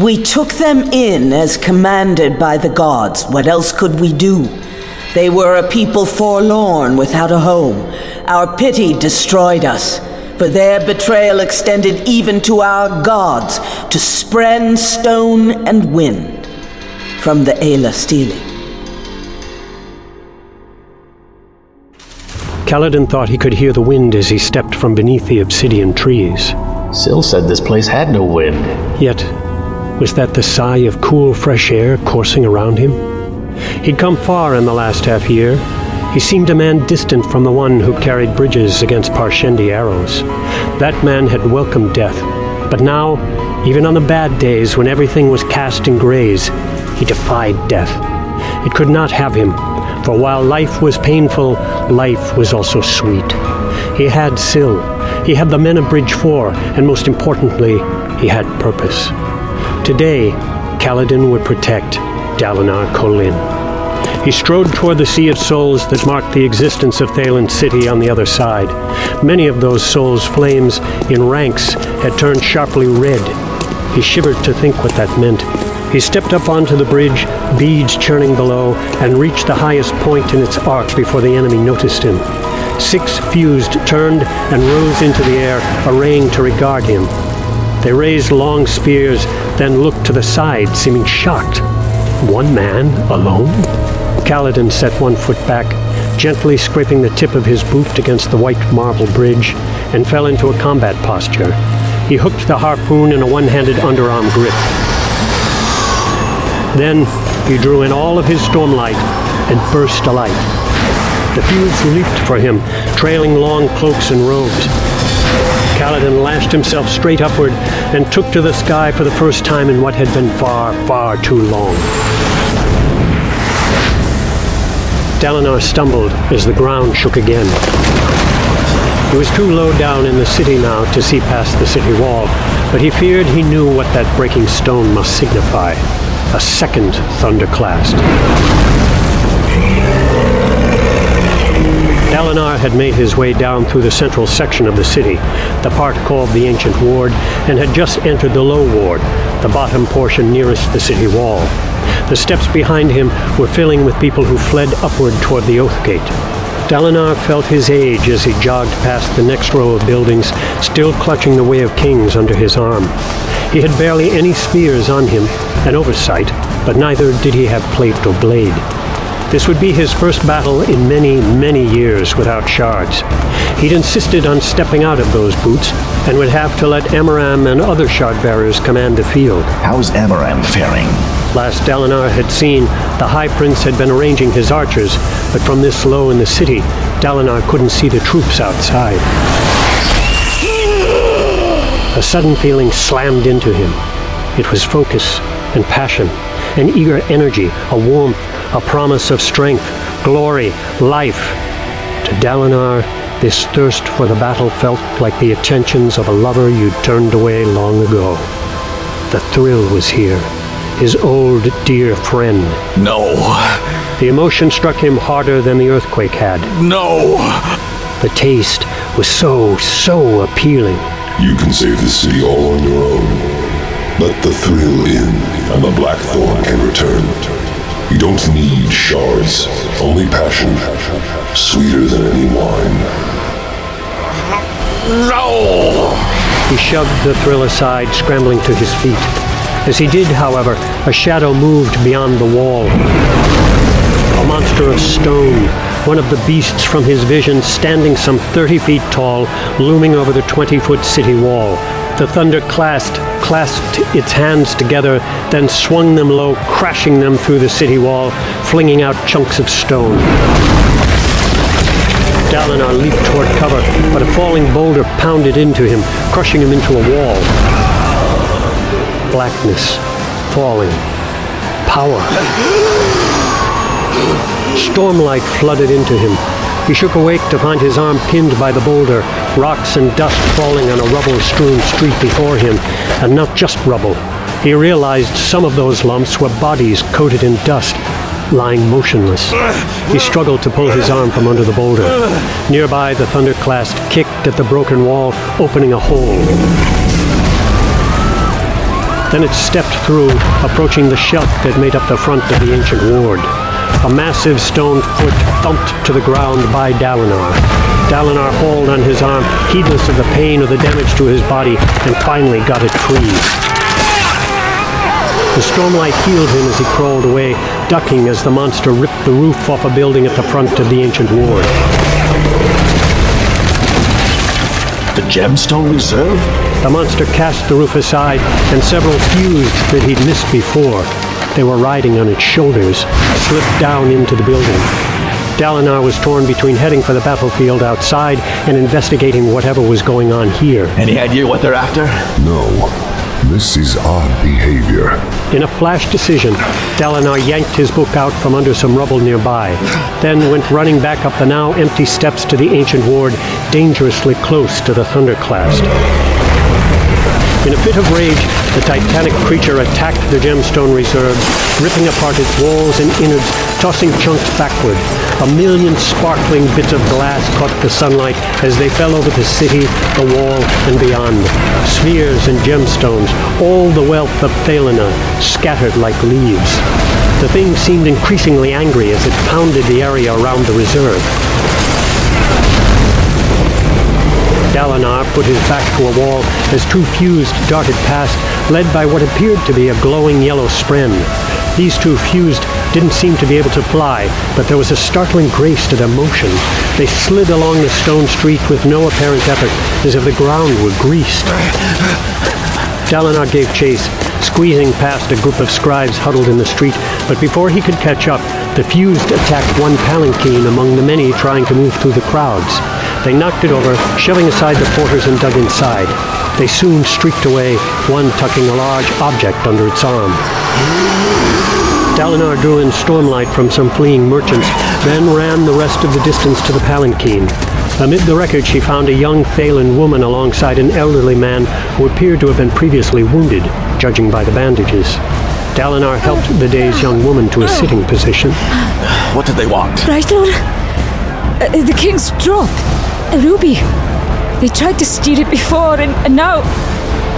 We took them in as commanded by the gods. What else could we do? They were a people forlorn without a home. Our pity destroyed us, for their betrayal extended even to our gods, to spren, stone, and wind from the Eila Stele. Kaladin thought he could hear the wind as he stepped from beneath the obsidian trees. Syl said this place had no wind. Yet, was that the sigh of cool, fresh air coursing around him? He'd come far in the last half year. He seemed a man distant from the one who carried bridges against Parshendi arrows. That man had welcomed death, but now, even on the bad days when everything was cast in grays, he defied death. It could not have him, for while life was painful, life was also sweet. He had Syl, he had the men of Bridge 4, and most importantly, he had purpose. Today, Kaladin would protect Dalinar Kholin. He strode toward the Sea of Souls that marked the existence of Thaylen City on the other side. Many of those souls' flames in ranks had turned sharply red. He shivered to think what that meant. He stepped up onto the bridge, beads churning below, and reached the highest point in its arc before the enemy noticed him. Six fused turned and rose into the air, arraying to regard him. They raised long spears, then looked to the side, seeming shocked. One man, alone? Kaladin set one foot back, gently scraping the tip of his boot against the white marble bridge, and fell into a combat posture. He hooked the harpoon in a one-handed underarm grip. Then he drew in all of his stormlight and burst alight. The fuse leaped for him, trailing long cloaks and robes. Kaladin lashed himself straight upward and took to the sky for the first time in what had been far, far too long. Dalinar stumbled as the ground shook again. He was too low down in the city now to see past the city wall, but he feared he knew what that breaking stone must signify a second thunderclast. Dalinar had made his way down through the central section of the city, the part called the Ancient Ward, and had just entered the Low Ward, the bottom portion nearest the city wall. The steps behind him were filling with people who fled upward toward the Oath Gate. Dalinar felt his age as he jogged past the next row of buildings, still clutching the Way of Kings under his arm. He had barely any spears on him, an oversight, but neither did he have plate or blade. This would be his first battle in many, many years without shards. He'd insisted on stepping out of those boots and would have to let Amaram and other shard bearers command the field. How's Amaram faring? Last Dalinar had seen, the High Prince had been arranging his archers, but from this low in the city, Dalinar couldn't see the troops outside. A sudden feeling slammed into him. It was focus and passion, an eager energy, a warmth, a promise of strength, glory, life. To Dalinar, this thirst for the battle felt like the attentions of a lover you'd turned away long ago. The thrill was here, his old dear friend. No. The emotion struck him harder than the earthquake had. No. The taste was so, so appealing. You can save the city all on your own. Let the thrill in, and the Blackthorn can return. You don't need shards, only passion, sweeter than any wine. No! He shoved the thrill aside, scrambling to his feet. As he did, however, a shadow moved beyond the wall. A monster of stone, one of the beasts from his vision standing some 30 feet tall, looming over the 20-foot city wall. The thunder clasped, clasped its hands together, then swung them low, crashing them through the city wall, flinging out chunks of stone. Dalinar leaped toward cover, but a falling boulder pounded into him, crushing him into a wall. Blackness, falling, power. Stormlight flooded into him. He shook awake to find his arm pinned by the boulder, rocks and dust falling on a rubble-strewn street before him, and not just rubble. He realized some of those lumps were bodies coated in dust, lying motionless. He struggled to pull his arm from under the boulder. Nearby, the thunderclast kicked at the broken wall, opening a hole. Then it stepped through, approaching the shelf that made up the front of the ancient ward. A massive stone foot thumped to the ground by Dalinar. Dalinar hauled on his arm, heedless of the pain or the damage to his body, and finally got it free. The stormlight healed him as he crawled away, ducking as the monster ripped the roof off a building at the front of the ancient ward. The Gemstone Reserve? The monster cast the roof aside, and several fused that he'd missed before. They were riding on its shoulders, slipped down into the building. Dalinar was torn between heading for the battlefield outside and investigating whatever was going on here. Any idea what they're after? No. This is odd behavior. In a flash decision, Dalinar yanked his book out from under some rubble nearby, then went running back up the now empty steps to the ancient ward, dangerously close to the Thunderclast. In a fit of rage, the titanic creature attacked the gemstone reserve, ripping apart its walls and innards, tossing chunks backward. A million sparkling bits of glass caught the sunlight as they fell over the city, the wall, and beyond. Spheres and gemstones, all the wealth of Thaylenah, scattered like leaves. The thing seemed increasingly angry as it pounded the area around the reserve. Dalinar put his back to a wall as two fused darted past, led by what appeared to be a glowing yellow spren. These two fused didn't seem to be able to fly, but there was a startling grace to their motion. They slid along the stone street with no apparent effort, as if the ground were greased. Dalinar gave chase, squeezing past a group of scribes huddled in the street, but before he could catch up, the fused attacked one palanquin among the many trying to move through the crowds. They knocked it over, shoving aside the porters and dug inside. They soon streaked away, one tucking a large object under its arm. Dalinar drew in stormlight from some fleeing merchants, then ran the rest of the distance to the palanquin. Amid the wreckage, he found a young Thaylen woman alongside an elderly man who appeared to have been previously wounded, judging by the bandages. Dalinar helped the dazed young woman to a sitting position. What did they want? Right, Lord? Uh, the king's drop. A ruby. They tried to steal it before, and, and now.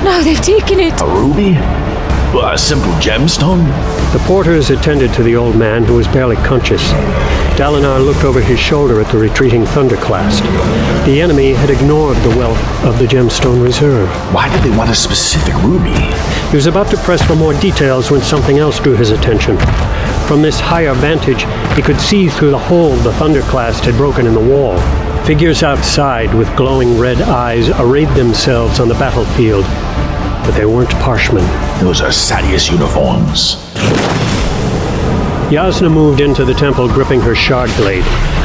Now they've taken it. A ruby? Well, a simple gemstone? The porters attended to the old man, who was barely conscious. Dalinar looked over his shoulder at the retreating Thunderclast. The enemy had ignored the wealth of the Gemstone Reserve. Why did they want a specific ruby? He was about to press for more details when something else drew his attention. From this higher vantage, he could see through the hole the Thunderclast had broken in the wall. Figures outside with glowing red eyes arrayed themselves on the battlefield, but they weren't Parshmen. Those are Sadeas uniforms. Jasnah moved into the temple gripping her shard blade.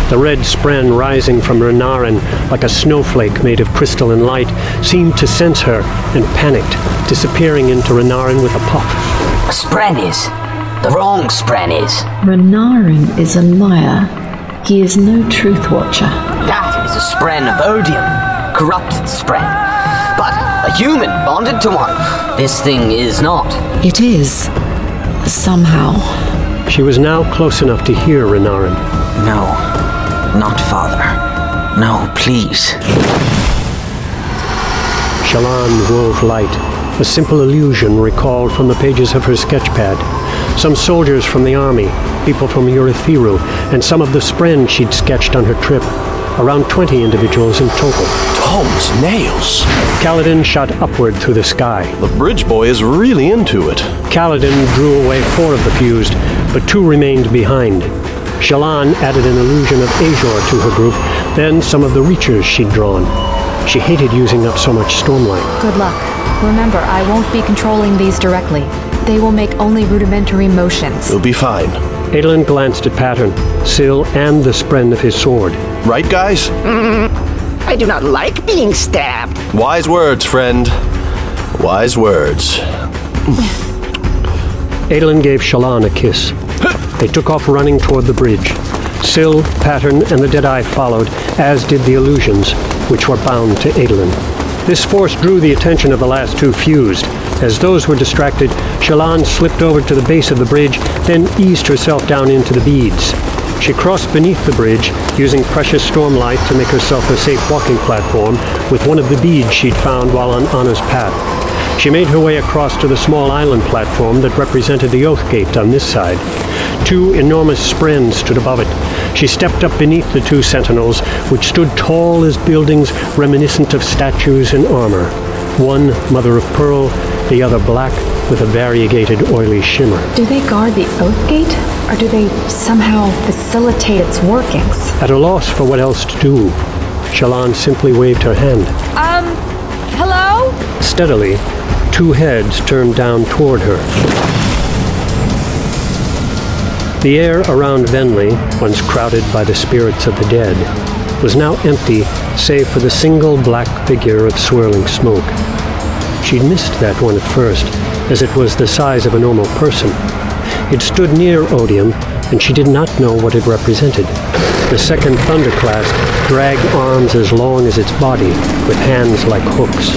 The red spren rising from Renarin like a snowflake made of crystalline light seemed to sense her and panicked, disappearing into Renarin with a puff. Spren is. The wrong Spren is. Renarin is a liar. He is no truth watcher. That is a Spren of Odium. Corrupted Spren. But a human bonded to one. This thing is not. It is. Somehow. She was now close enough to hear Renarin. No. Not father. No, please. Shallan wove light, a simple illusion recalled from the pages of her sketchpad. Some soldiers from the army, people from Urithiru, and some of the spren she'd sketched on her trip. Around 20 individuals in total. Tomes, nails. Kaladin shot upward through the sky. The bridge boy is really into it. Kaladin drew away four of the fused, but two remained behind. Shallan added an illusion of Azure to her group, then some of the Reachers she'd drawn. She hated using up so much stormlight. Good luck. Remember, I won't be controlling these directly. They will make only rudimentary motions. You'll be fine. Adolin glanced at Pattern, Syl, and the spren of his sword. Right, guys? I do not like being stabbed. Wise words, friend. Wise words. Adolin gave Shallan a kiss. They took off running toward the bridge. Syl, Pattern, and the Deadeye followed, as did the illusions, which were bound to Adolin. This force drew the attention of the last two fused. As those were distracted, Shallan slipped over to the base of the bridge, then eased herself down into the beads. She crossed beneath the bridge, using precious stormlight to make herself a safe walking platform with one of the beads she'd found while on Anna's path. She made her way across to the small island platform that represented the Oath Gate on this side. Two enormous sprens stood above it. She stepped up beneath the two sentinels, which stood tall as buildings reminiscent of statues in armor. One mother of pearl, the other black with a variegated oily shimmer. Do they guard the Oath Gate? Or do they somehow facilitate its workings? At a loss for what else to do, Shallan simply waved her hand. Um, hello? Steadily, two heads turned down toward her. The air around Venli, once crowded by the spirits of the dead, was now empty save for the single black figure of swirling smoke. She'd missed that one at first, as it was the size of a normal person. It stood near Odium, and she did not know what it represented. The second Thunderclast dragged arms as long as its body, with hands like hooks.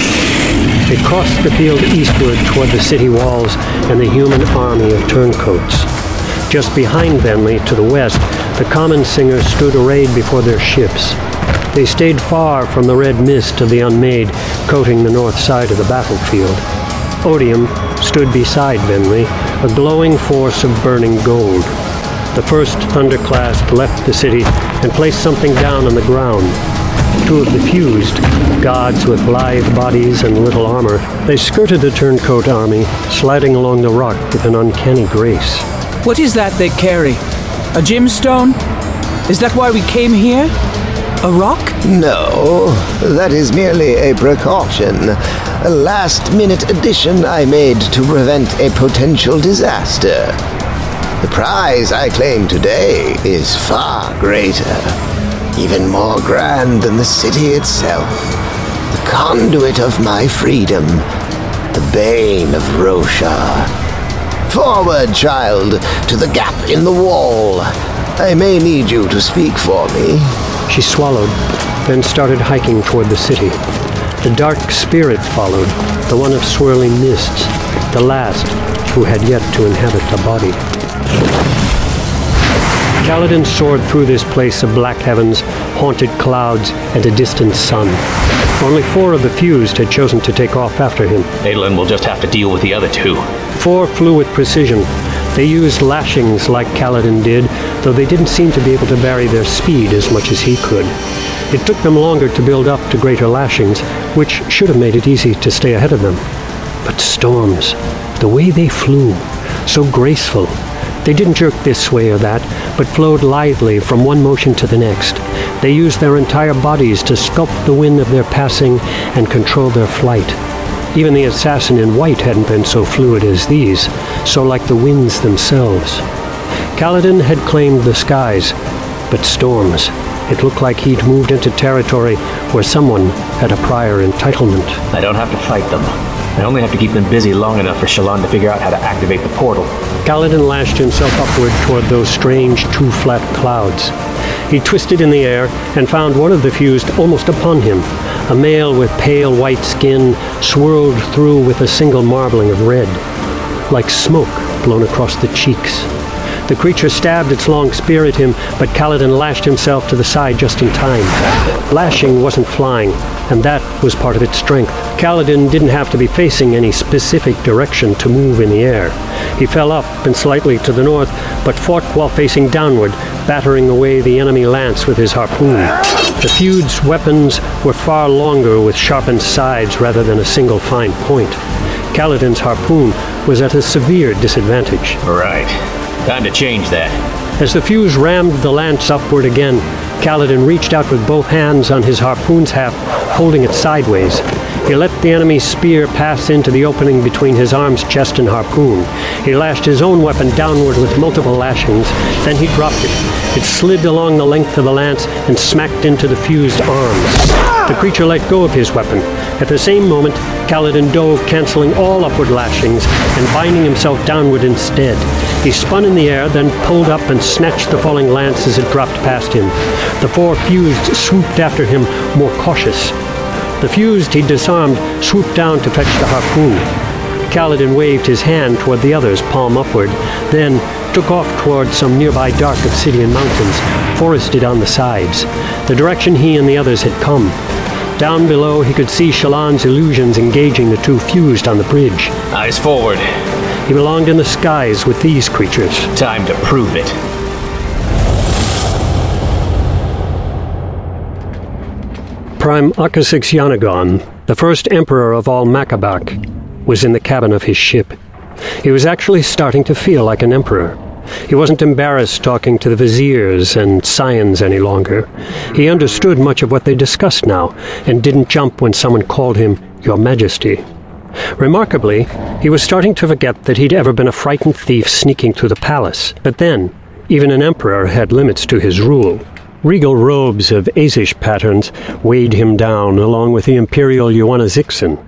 It crossed the field eastward toward the city walls and the human army of turncoats. Just behind Venli, eh, to the west, the common singers stood arrayed before their ships. They stayed far from the red mist of the unmade, coating the north side of the battlefield. Odium stood beside Venli, a glowing force of burning gold. The first Thunderclast left the city and placed something down on the ground. Two of the fused, gods with lithe bodies and little armor, they skirted the turncoat army, sliding along the rock with an uncanny grace. What is that they carry? A gemstone? Is that why we came here? A rock? No, that is merely a precaution. A last minute addition I made to prevent a potential disaster. The prize I claim today is far greater, even more grand than the city itself. The conduit of my freedom, the bane of Roshar. Forward, child, to the gap in the wall. I may need you to speak for me. She swallowed, then started hiking toward the city. The dark spirit followed, the one of swirling mists, the last who had yet to inhabit a body. Kaladin soared through this place of black heavens, haunted clouds, and a distant sun. Only four of the fused had chosen to take off after him. Adolin will just have to deal with the other two. Four flew with precision. They used lashings like Kaladin did, though they didn't seem to be able to vary their speed as much as he could. It took them longer to build up to greater lashings, which should have made it easy to stay ahead of them. But storms, the way they flew, so graceful. They didn't jerk this way or that, but flowed lithely from one motion to the next. They used their entire bodies to sculpt the wind of their passing and control their flight. Even the assassin in white hadn't been so fluid as these, so like the winds themselves. Kaladin had claimed the skies, but storms. It looked like he'd moved into territory where someone had a prior entitlement. I don't have to fight them. I only have to keep them busy long enough for Shallan to figure out how to activate the portal. Kaladin lashed himself upward toward those strange two flat clouds. He twisted in the air and found one of the fused almost upon him, a male with pale white skin swirled through with a single marbling of red, like smoke blown across the cheeks. The creature stabbed its long spear at him, but Kaladin lashed himself to the side just in time. Lashing wasn't flying, and that was part of its strength. Kaladin didn't have to be facing any specific direction to move in the air. He fell up and slightly to the north, but fought while facing downward, battering away the enemy lance with his harpoon. The feud's weapons were far longer with sharpened sides rather than a single fine point. Kaladin's harpoon was at a severe disadvantage. Right. Time to change that. As the fuse rammed the lance upward again, Kaladin reached out with both hands on his harpoon's haft, holding it sideways. He let the enemy's spear pass into the opening between his arm's chest and harpoon. He lashed his own weapon downward with multiple lashings, then he dropped it. It slid along the length of the lance and smacked into the fused arms. The creature let go of his weapon. At the same moment, Kaladin dove, canceling all upward lashings and binding himself downward instead. He spun in the air, then pulled up and snatched the falling lance as it dropped past him. The four fused swooped after him, more cautious. The fused he disarmed swooped down to fetch the harpoon. Kaladin waved his hand toward the others, palm upward, then took off toward some nearby dark obsidian mountains, forested on the sides, the direction he and the others had come. Down below, he could see Shallan's illusions engaging the two fused on the bridge. Eyes forward. He belonged in the skies with these creatures. Time to prove it. Prime Aqasix Yanagawn, the first emperor of all Makabak, was in the cabin of his ship. He was actually starting to feel like an emperor. He wasn't embarrassed talking to the viziers and scions any longer. He understood much of what they discussed now, and didn't jump when someone called him Your Majesty. Remarkably, he was starting to forget that he'd ever been a frightened thief sneaking through the palace. But then, even an emperor had limits to his rule. Regal robes of Azish patterns weighed him down, along with the imperial Joanna Zixen,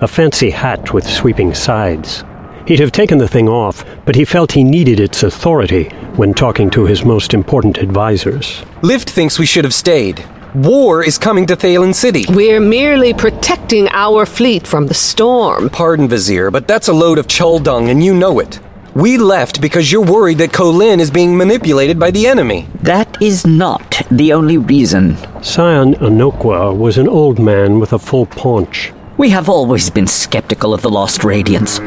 a fancy hat with sweeping sides. He'd have taken the thing off, but he felt he needed its authority when talking to his most important advisors. Lift thinks we should have stayed. War is coming to Thaylen City. We're merely protecting our fleet from the storm. Pardon, Vizier, but that's a load of chuldung and you know it. We left because you're worried that Kholin is being manipulated by the enemy. That is not the only reason. Sion Anokwa was an old man with a full paunch. We have always been skeptical of the Lost Radiants.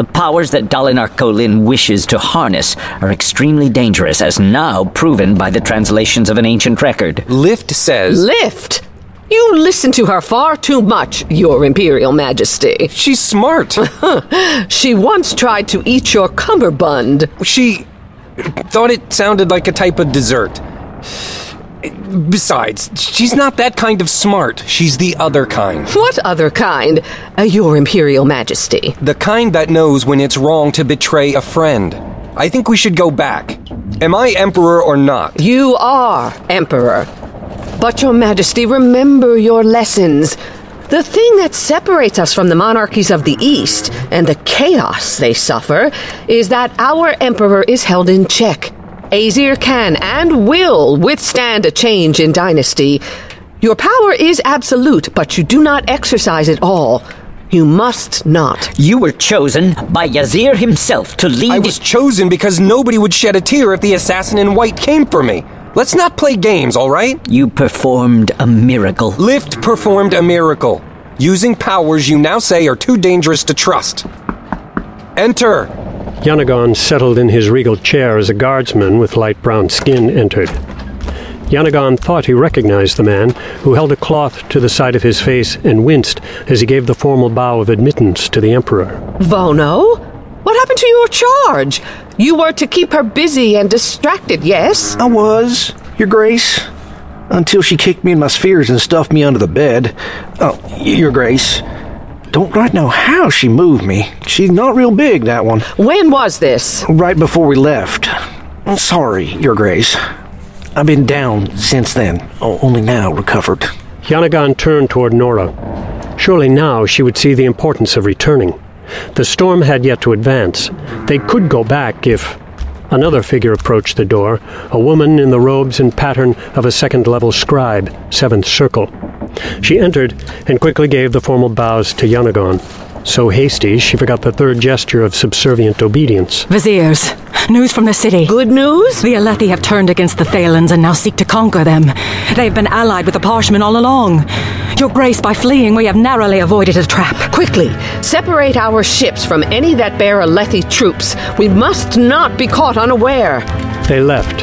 The powers that Dalinar Kholin wishes to harness are extremely dangerous, as now proven by the translations of an ancient record. Lift says. Lift? You listen to her far too much, Your Imperial Majesty. She's smart. she once tried to eat your cummerbund. She thought it sounded like a type of dessert. Besides, she's not that kind of smart. She's the other kind. What other kind? Uh, Your Imperial Majesty. The kind that knows when it's wrong to betray a friend. I think we should go back. Am I Emperor or not? You are Emperor. But, Your Majesty, remember your lessons. The thing that separates us from the monarchies of the East and the chaos they suffer is that our Emperor is held in check. Azir can and will withstand a change in dynasty. Your power is absolute, but you do not exercise it all. You must not. You were chosen by Yaezir himself to lead. I was chosen because nobody would shed a tear if the assassin in white came for me. Let's not play games, all right? You performed a miracle. Lift performed a miracle. Using powers you now say are too dangerous to trust. Enter. Yanagawn settled in his regal chair as a guardsman with light brown skin entered. Yanagawn thought he recognized the man, who held a cloth to the side of his face and winced as he gave the formal bow of admittance to the Emperor. Vono? What happened to your charge? You were to keep her busy and distracted, yes? I was, Your Grace. Until she kicked me in my spheres and stuffed me under the bed. Oh, Your Grace. Don't quite know how she moved me. She's not real big, that one. When was this? Right before we left. Sorry, Your Grace. I've been down since then, only now recovered. Yanagawn turned toward Noura. Surely now she would see the importance of returning. The storm had yet to advance. They could go back if. Another figure approached the door, a woman in the robes and pattern of a second level scribe, seventh circle. She entered and quickly gave the formal bows to Yanagawn. So hasty, she forgot the third gesture of subservient obedience. Viziers, news from the city. Good news? The Alethi have turned against the Thaylens and now seek to conquer them. They've been allied with the Parshmen all along. Your Grace, by fleeing, we have narrowly avoided a trap. Quickly, separate our ships from any that bear Alethi troops. We must not be caught unaware. They left,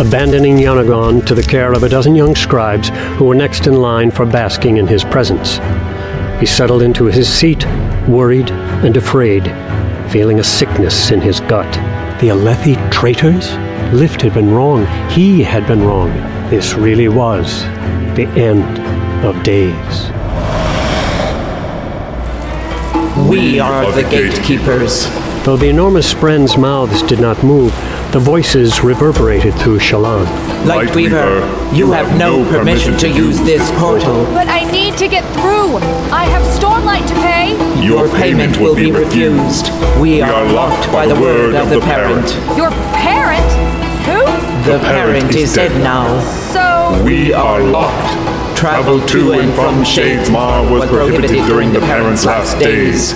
abandoning Yanagawn to the care of a dozen young scribes who were next in line for basking in his presence. He settled into his seat, worried and afraid, feeling a sickness in his gut. The Alethi traitors? Lift had been wrong. He had been wrong. This really was the end of days. We are the gatekeepers. Though the enormous Spren's mouths did not move, the voices reverberated through Shallan. Lightweaver, you have no permission to use this portal. But I need to get through. I have Stormlight to pay. Your payment will be refused. We are locked by the word of the parent. Your parent? Who? The parent is dead now. So. We are locked. Travel to and from Shadesmar was prohibited during the parent's last days.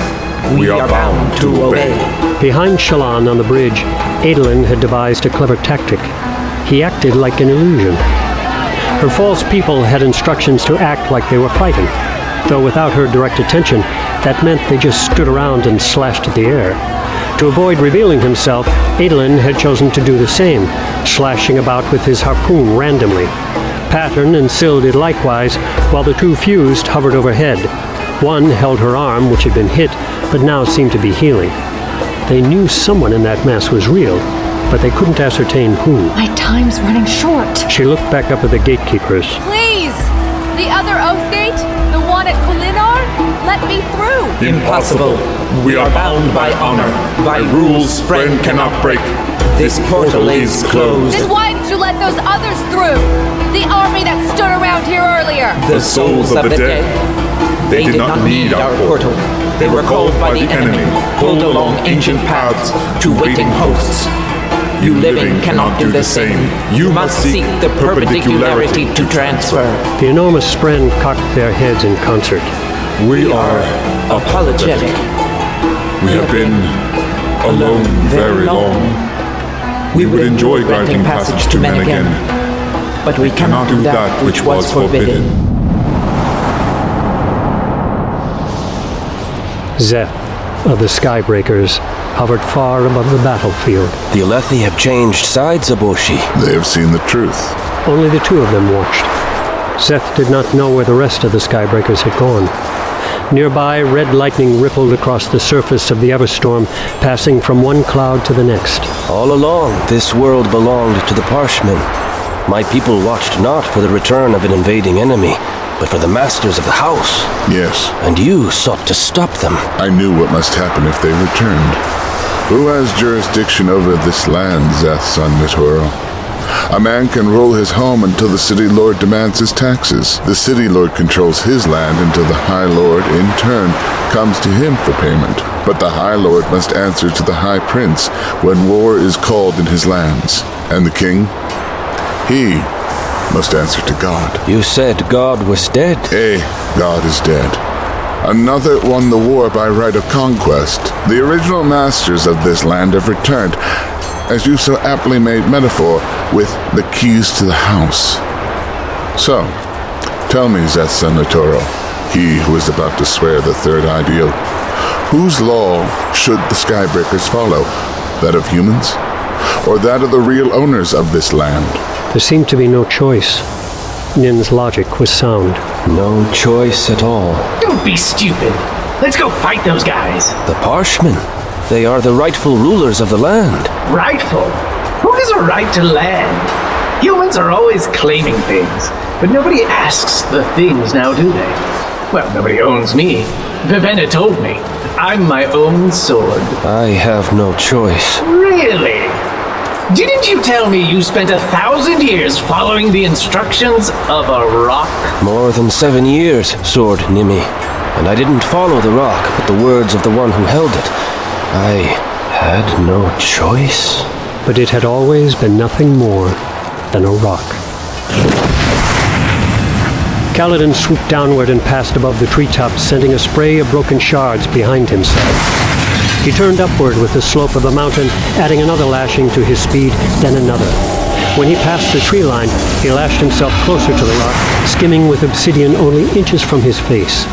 We are bound to obey. Behind Shallan on the bridge, Adolin had devised a clever tactic. He acted like an illusion. Her false people had instructions to act like they were fighting, though without her direct attention, that meant they just stood around and slashed at the air. To avoid revealing himself, Adolin had chosen to do the same, slashing about with his harpoon randomly. Pattern and Syl did likewise, while the two fused hovered overhead. One held her arm, which had been hit, but now seemed to be healing. They knew someone in that mess was real, but they couldn't ascertain who. My time's running short. She looked back up at the gatekeepers. Please! The other oath gate? The one at Kholinar? Let me through! Impossible. We are bound by honor, by rules friend cannot break. This portal is closed. Then why did you let those others through? The army that stood around here earlier! The souls of the dead. They did not need our portal. They were called by the enemy, pulled along ancient paths to waiting hosts. You living cannot do the same. You must seek the perpendicularity to transfer. The enormous Spren cocked their heads in concert. We are apologetic. We have been alone very long. We would enjoy granting passage to men again, but we cannot do that which was forbidden. Szeth of the Skybreakers hovered far above the battlefield. The Alethi have changed sides, Aboshi. They have seen the truth. Only the two of them watched. Szeth did not know where the rest of the Skybreakers had gone. Nearby, red lightning rippled across the surface of the Everstorm, passing from one cloud to the next. All along, this world belonged to the Parshmen. My people watched not for the return of an invading enemy, but for the masters of the house. Yes. And you sought to stop them. I knew what must happen if they returned. Who has jurisdiction over this land, Szeth, son Neturo? A man can rule his home until the city lord demands his taxes. The city lord controls his land until the high lord, in turn, comes to him for payment. But the high lord must answer to the high prince when war is called in his lands. And the king? He must answer to God. You said God was dead. Eh, God is dead. Another won the war by right of conquest. The original masters of this land have returned, as you so aptly made metaphor, with the keys to the house. So, tell me, Szeth Senatoro, he who is about to swear the third ideal, whose law should the Skybreakers follow? That of humans? Or that of the real owners of this land? There seemed to be no choice. Nin's logic was sound. No choice at all. Don't be stupid. Let's go fight those guys. The Parshmen. They are the rightful rulers of the land. Rightful? Who has a right to land? Humans are always claiming things, but nobody asks the things now, do they? Well, nobody owns me. Vivenna told me. I'm my own sword. I have no choice. Really? Didn't you tell me you spent a thousand years following the instructions of a rock? More than seven years, Sword Nimi. And I didn't follow the rock, but the words of the one who held it. I had no choice. But it had always been nothing more than a rock. Kaladin swooped downward and passed above the treetops, sending a spray of broken shards behind himself. He turned upward with the slope of the mountain, adding another lashing to his speed, then another. When he passed the tree line, he lashed himself closer to the rock, skimming with obsidian only inches from his face.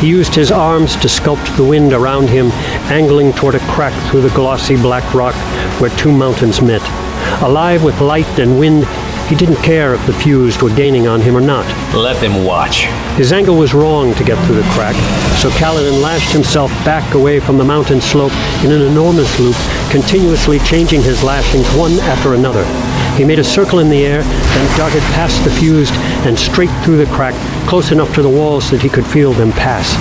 He used his arms to sculpt the wind around him, angling toward a crack through the glossy black rock where two mountains met. Alive with light and wind, he didn't care if the fused were gaining on him or not. Let them watch. His angle was wrong to get through the crack, so Kaladin lashed himself back away from the mountain slope in an enormous loop, continuously changing his lashings one after another. He made a circle in the air, then darted past the fused and straight through the crack, close enough to the walls that he could feel them pass.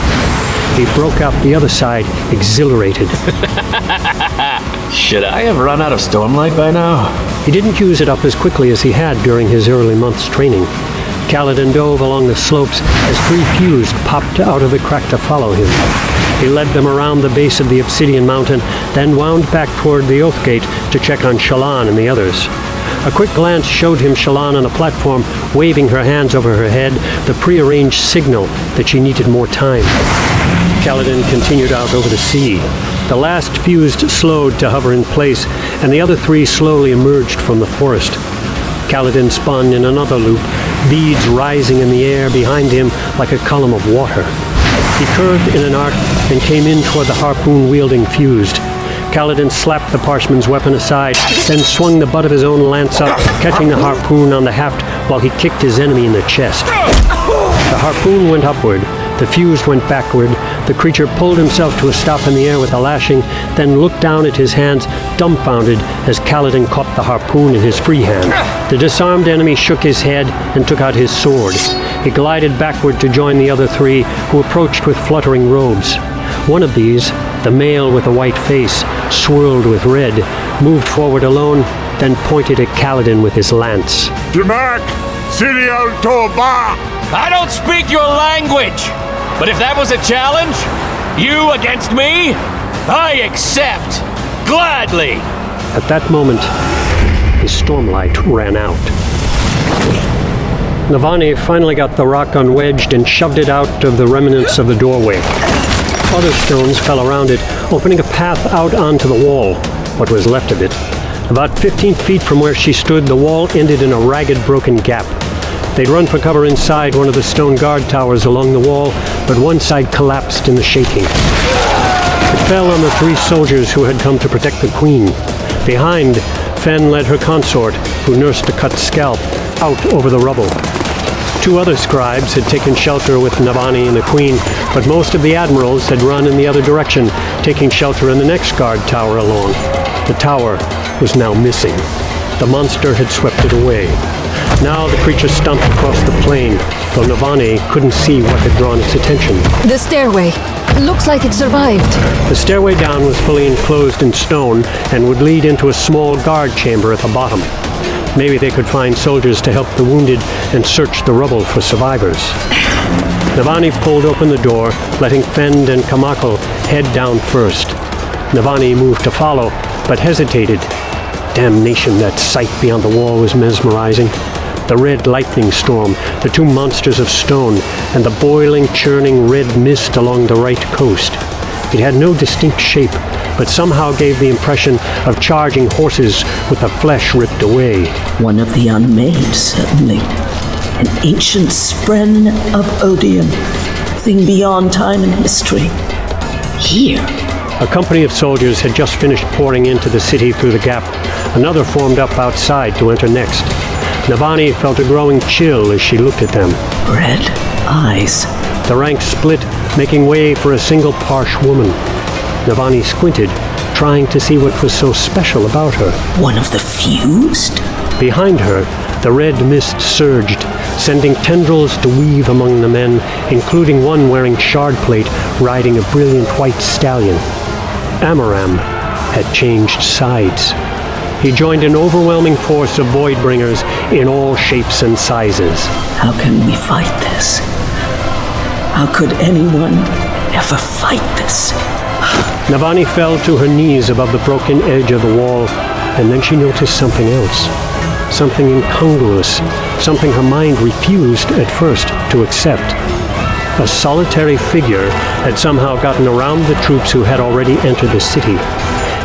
He broke out the other side, exhilarated. Should I have run out of Stormlight by now? He didn't use it up as quickly as he had during his early months' training. Kaladin dove along the slopes as three fused popped out of the crack to follow him. He led them around the base of the obsidian mountain, then wound back toward the Oath Gate to check on Shallan and the others. A quick glance showed him Shallan on a platform, waving her hands over her head, the prearranged signal that she needed more time. Kaladin continued out over the sea. The last fused slowed to hover in place, and the other three slowly emerged from the forest. Kaladin spun in another loop, beads rising in the air behind him like a column of water. He curved in an arc and came in toward the harpoon-wielding fused. Kaladin slapped the Parshman's weapon aside, then swung the butt of his own lance up, catching the harpoon on the haft while he kicked his enemy in the chest. The harpoon went upward, the fuse went backward. The creature pulled himself to a stop in the air with a lashing, then looked down at his hands, dumbfounded, as Kaladin caught the harpoon in his free hand. The disarmed enemy shook his head and took out his sword. He glided backward to join the other three, who approached with fluttering robes. One of these, the male with a white face, swirled with red, moved forward alone, then pointed at Kaladin with his lance. Demak, Sirial Toba! I don't speak your language! But if that was a challenge, you against me, I accept. Gladly. At that moment, the stormlight ran out. Navani finally got the rock unwedged and shoved it out of the remnants of the doorway. Other stones fell around it, opening a path out onto the wall, what was left of it. About 15 feet from where she stood, the wall ended in a ragged, broken gap. They'd run for cover inside one of the stone guard towers along the wall, but one side collapsed in the shaking. It fell on the three soldiers who had come to protect the queen. Behind, Fen led her consort, who nursed a cut scalp, out over the rubble. Two other scribes had taken shelter with Navani and the queen, but most of the admirals had run in the other direction, taking shelter in the next guard tower along. The tower was now missing. The monster had swept it away. Now the creature stomped across the plain, though Navani couldn't see what had drawn its attention. The stairway. Looks like it survived. The stairway down was fully enclosed in stone and would lead into a small guard chamber at the bottom. Maybe they could find soldiers to help the wounded and search the rubble for survivors. Navani pulled open the door, letting Fend and Kmakl head down first. Navani moved to follow, but hesitated. Damnation, that sight beyond the wall was mesmerizing. The red lightning storm, the two monsters of stone, and the boiling, churning red mist along the right coast. It had no distinct shape, but somehow gave the impression of charging horses with the flesh ripped away. One of the unmade, certainly. An ancient spren of Odium. Thing beyond time and history. Here. A company of soldiers had just finished pouring into the city through the gap. Another formed up outside to enter next. Navani felt a growing chill as she looked at them. Red eyes. The ranks split, making way for a single Parsh woman. Navani squinted, trying to see what was so special about her. One of the fused? Behind her, the red mist surged, sending tendrils to weave among the men, including one wearing shard plate riding a brilliant white stallion. Amaram had changed sides. He joined an overwhelming force of Voidbringers in all shapes and sizes. How can we fight this? How could anyone ever fight this? Navani fell to her knees above the broken edge of the wall, and then she noticed something else. Something incongruous, something her mind refused at first to accept. A solitary figure had somehow gotten around the troops who had already entered the city.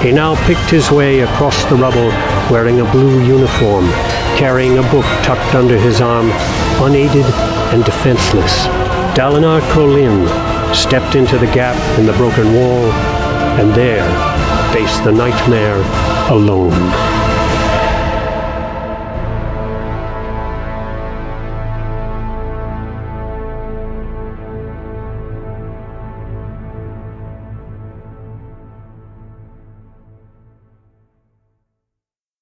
He now picked his way across the rubble wearing a blue uniform, carrying a book tucked under his arm, unaided and defenseless. Dalinar Kholin stepped into the gap in the broken wall, and there faced the nightmare alone.